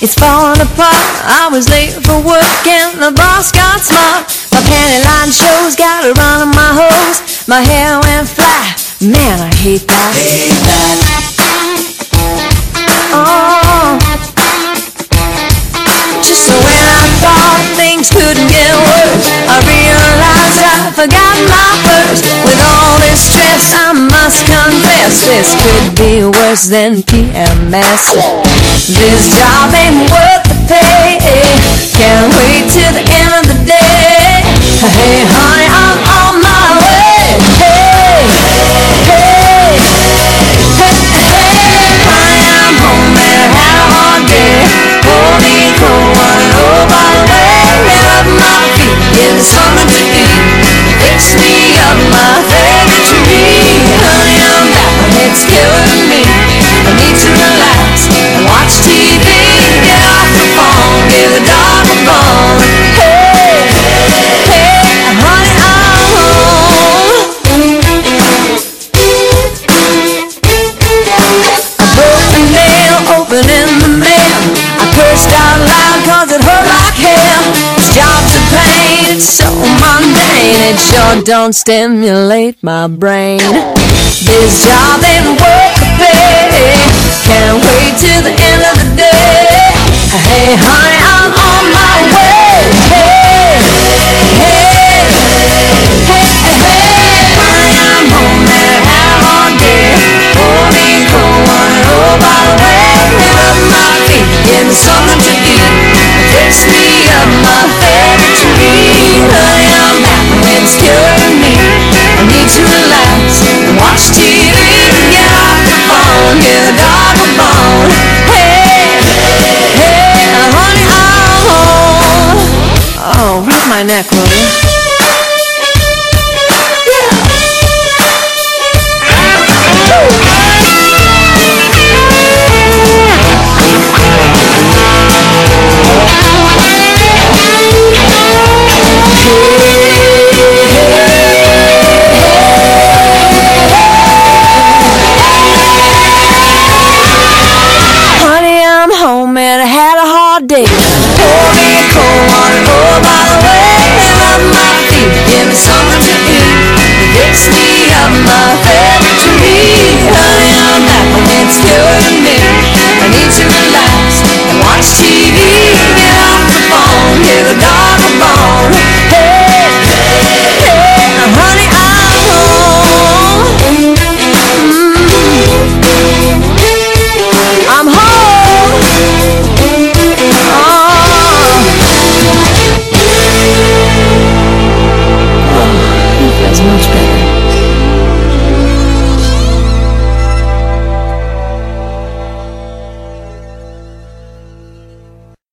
it's falling apart. I was late for work and the boss got smart. My panty line shows, got a run on my hose. My hair went fly. Man, I hate that. Hate that. Oh. Just when I thought things couldn't get worse, I realized I forgot my purse. With all this stress, I must confess this could be worse than PMS. This job ain't worth the pay. Can't wait till the end It sure don't stimulate my brain. This job ain't worth the pay. Can't wait till the end of the day. Hey, honey, my neck, will you? Honey, I'm home and I had a hard day. Pour me cold water, oh by the way.